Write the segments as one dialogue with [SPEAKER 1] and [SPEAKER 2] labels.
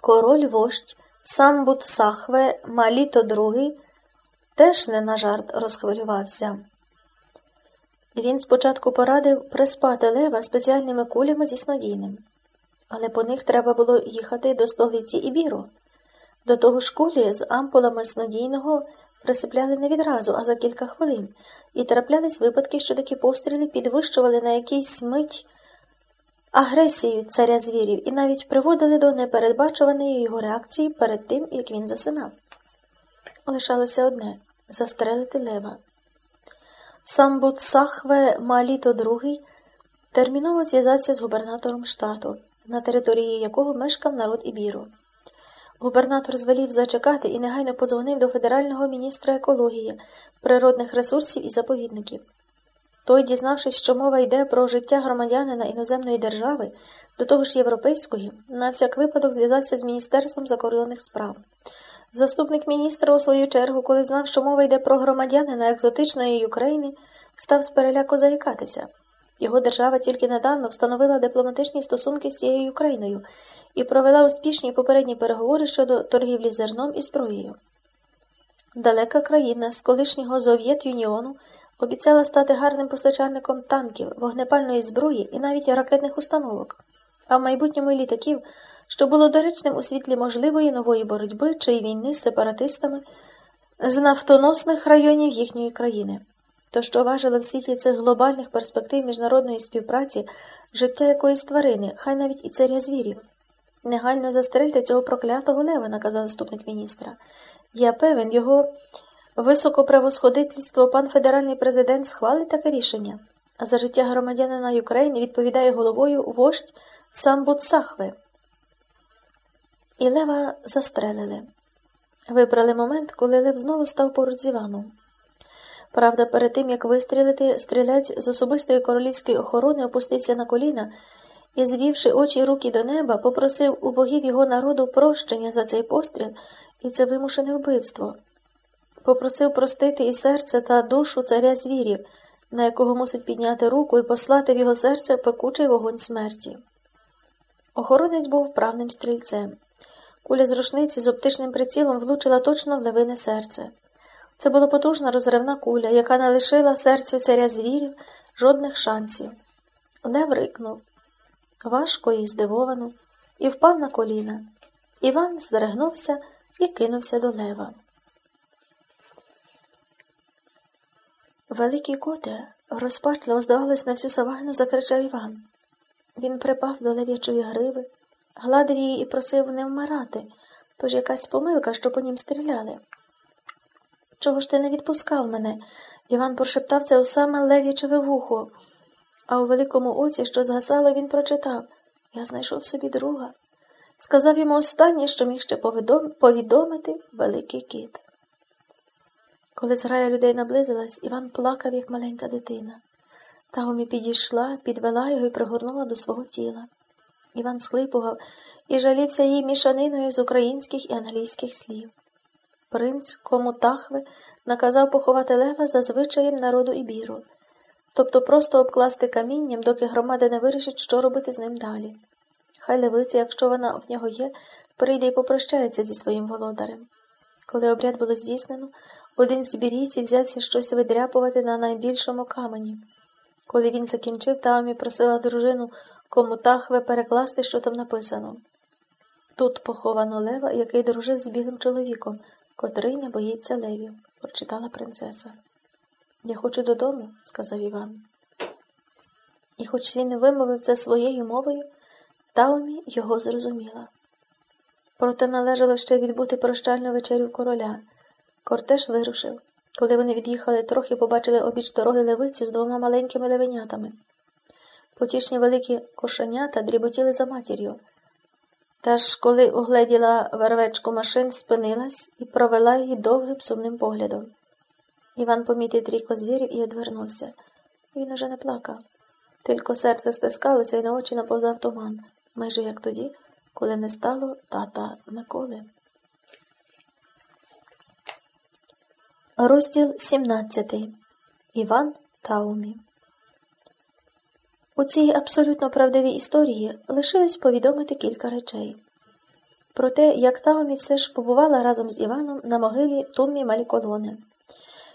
[SPEAKER 1] король вождь, сам Бутсахве, Маліто II теж не на жарт розхвилювався. Він спочатку порадив приспати лева спеціальними кулями зі снодійним, але по них треба було їхати до столиці Ібіру. До того ж кулі з ампулами снодійного присипляли не відразу, а за кілька хвилин, і траплялись випадки, що такі постріли підвищували на якийсь мить агресію царя звірів і навіть приводили до непередбачуваної його реакції перед тим, як він засинав. Лишалося одне застрелити лева. Сам Буцахве Маліто II терміново зв'язався з губернатором штату, на території якого мешкав народ Ібіру. Губернатор звелів зачекати і негайно подзвонив до федерального міністра екології, природних ресурсів і заповідників. Той, дізнавшись, що мова йде про життя громадянина іноземної держави, до того ж європейської, на всяк випадок зв'язався з Міністерством закордонних справ. Заступник міністра, у свою чергу, коли знав, що мова йде про громадянина екзотичної України, став з переляку заїкатися. Його держава тільки недавно встановила дипломатичні стосунки з цією Україною і провела успішні попередні переговори щодо торгівлі зерном і зброєю. Далека країна з колишнього Совєт Юніону обіцяла стати гарним постачальником танків, вогнепальної зброї і навіть ракетних установок, а в майбутньому літаків, що було доречним у світлі можливої нової боротьби чи війни з сепаратистами з нафтоносних районів їхньої країни. То, що важили в світі цих глобальних перспектив міжнародної співпраці життя якоїсь тварини, хай навіть і царя звірів. Негайно застрельте цього проклятого лева, наказав заступник міністра. Я певен, його високоправосходительство пан федеральний президент схвалить таке рішення, а за життя громадянина України відповідає головою вождь сам Буцахле. І лева застрелили. Вибрали момент, коли Лев знову став поруч з Іваном. Правда, перед тим, як вистрілити, стрілець з особистої королівської охорони опустився на коліна і, звівши очі й руки до неба, попросив у богів його народу прощення за цей постріл і це вимушене вбивство. Попросив простити і серце та душу царя звірів, на якого мусить підняти руку і послати в його серце пекучий вогонь смерті. Охоронець був вправним стрільцем. Куля з рушниці з оптичним прицілом влучила точно в левине серце. Це була потужна розривна куля, яка не лишила серцю царя звірів жодних шансів. Лев рикнув важко і здивовано, і впав на коліна. Іван здригнувся і кинувся до лева. Великий коте, розпачливо, здавалось, на всю савальну закричав Іван. Він припав до лев'ячої гриви, гладив її і просив не вмирати, тож якась помилка, що по нім стріляли. Чого ж ти не відпускав мене? Іван прошептав це у саме лев'ячеве вухо, а у великому оці, що згасало, він прочитав Я знайшов собі друга. Сказав йому останнє, що міг ще повідомити великий кіт. Коли зграя людей наблизилась, Іван плакав, як маленька дитина. Таумі підійшла, підвела його і пригорнула до свого тіла. Іван схлипував і жалівся їй мішаниною з українських і англійських слів. Принц Комутахви наказав поховати лева за звичаєм народу Ібіру, тобто просто обкласти камінням, доки громада не вирішить, що робити з ним далі. Хай левиця, якщо вона в нього є, прийде і попрощається зі своїм володарем. Коли обряд було здійснено, один з бірійців взявся щось видряпувати на найбільшому камені. Коли він закінчив, Таомі просила дружину Комутахве перекласти, що там написано. Тут поховано лева, який дружив з білим чоловіком котрий не боїться левів, прочитала принцеса. Я хочу додому, сказав Іван. І хоч він вимовив це своєю мовою, Таумі його зрозуміла. Проте належало ще відбути прощальну вечерю короля. Кортеж вирушив. Коли вони від'їхали трохи, побачили обіч дороги левицю з двома маленькими левенятами. Потішні великі кошенята дріботіли за матір'ю. Та ж, коли угледіла вервечку машин, спинилась і провела її довгим сумним поглядом. Іван помітив трійко звірів і одвернувся. Він уже не плакав. Тільки серце стискалося і на очі наповзав туман, майже як тоді, коли не стало тата Миколи. Розділ 17. Іван Таумі у цій абсолютно правдивій історії лишилось повідомити кілька речей. про те, як Таомі все ж побувала разом з Іваном на могилі Туммі Маліколони.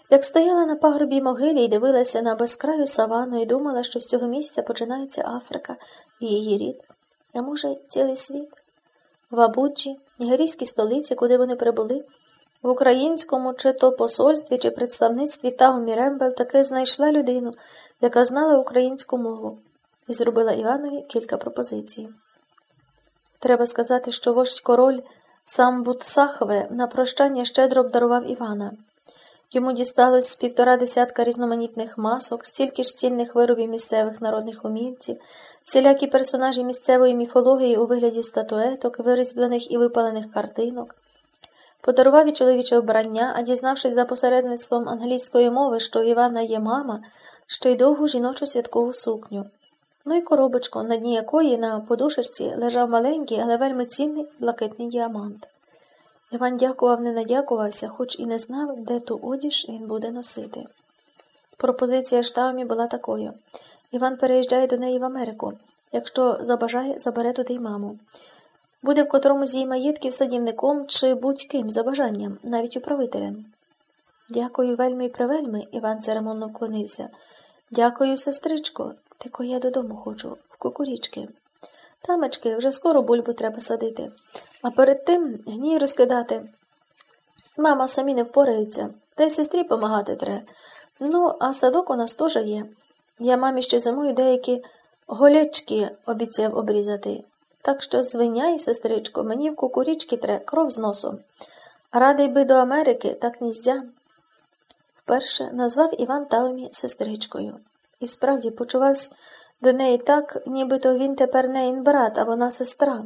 [SPEAKER 1] Як стояла на пагорбі могилі і дивилася на безкраю савану і думала, що з цього місця починається Африка і її рід, а може, цілий світ. В Абуджі, нігерійській столиці, куди вони прибули, в українському чи то посольстві, чи представництві Таумі Рембел таки знайшла людину, яка знала українську мову, і зробила Іванові кілька пропозицій. Треба сказати, що вождь король сам Бутсахве на прощання щедро обдарував Івана. Йому дісталось з півтора десятка різноманітних масок, стільки ж цінних виробів місцевих народних умільців, всілякі персонажі місцевої міфології у вигляді статуеток, вирізблених і випалених картинок. Подарував і чоловіче вбрання, а дізнавшись за посередництвом англійської мови, що у Івана є мама, ще й довгу жіночу святкову сукню. Ну і коробочку, на дні якої на подушечці лежав маленький, але вельми цінний блакитний діамант. Іван дякував, не надякувався, хоч і не знав, де ту одіж він буде носити. Пропозиція штамі була такою Іван переїжджає до неї в Америку. Якщо забажає, забере туди й маму. Буде в котрому з її маєтків садівником чи будь-ким за бажанням, навіть управителем. Дякую, вельми й превельми, Іван церемонно вклонився. Дякую, сестричко, тільки я додому хочу, в кукурічки. Тамечки, вже скоро бульбу треба садити, а перед тим гній розкидати. Мама самі не впорається, та й сестрі помагати треба. Ну, а садок у нас теж є. Я мамі ще зимою деякі голячки обіцяв обрізати. Так що звиняй, сестричко, мені в кукурічки тре кров з носом. Радий би до Америки, так ніздя. Вперше назвав Іван Таумі сестричкою. І справді почувався до неї так, нібито він тепер неїн брат, а вона сестра.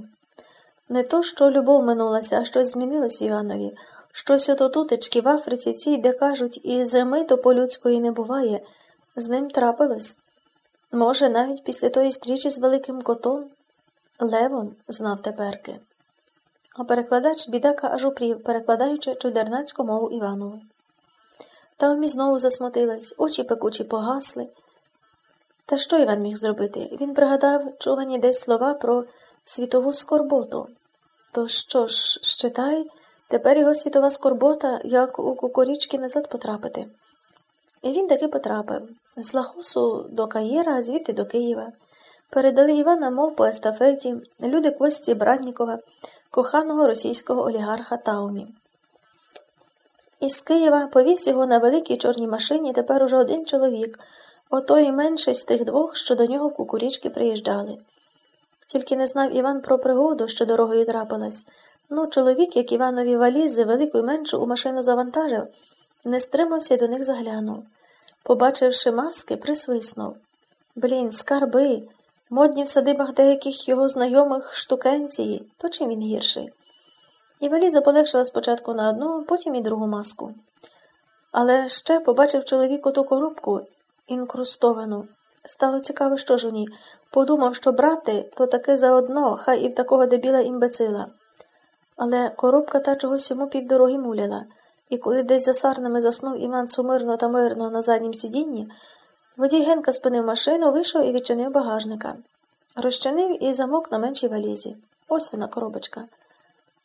[SPEAKER 1] Не то, що любов минулася, а щось змінилось Іванові. Щось ото тутечки в Африці цій, де кажуть, і зими то по-людської не буває, з ним трапилось. Може, навіть після тої стрічі з великим котом. Левом знав теперки. А перекладач бідака аж упрів, перекладаючи чудернацьку мову Іванову. Таомі знову засмутилась, очі пекучі погасли. Та що Іван міг зробити? Він пригадав чувані десь слова про світову скорботу. То що ж, щитай, тепер його світова скорбота, як у кукурічки назад потрапити. І він таки потрапив з Лахосу до Каїра, а звідти до Києва. Передали Івана, мов по естафеті, люди Кості Братнікова, коханого російського олігарха Таумі. Із Києва повіз його на великій чорній машині тепер уже один чоловік, ото і менший з тих двох, що до нього в кукурічки приїжджали. Тільки не знав Іван про пригоду, що дорогою трапилась. Ну, чоловік, як Іванові валізи, велику й меншу у машину завантажив, не стримався й до них заглянув. Побачивши маски, присвиснув. Блін, скарби. Модні в садибах деяких його знайомих штукенції, то чим він гірший. І валіза полегшила спочатку на одну, потім і другу маску. Але ще побачив чоловіку ту коробку інкрустовану. Стало цікаво, що ж у ній. Подумав, що брати то таки заодно, хай і в такого дебіла імбецила. Але коробка та чогось йому півдороги муляла, і коли десь за сарнами заснув Іван сумирно та мирно на заднім сидінні, Водій Генка спинив машину, вийшов і відчинив багажника. Розчинив і замок на меншій валізі. Ось вона коробочка.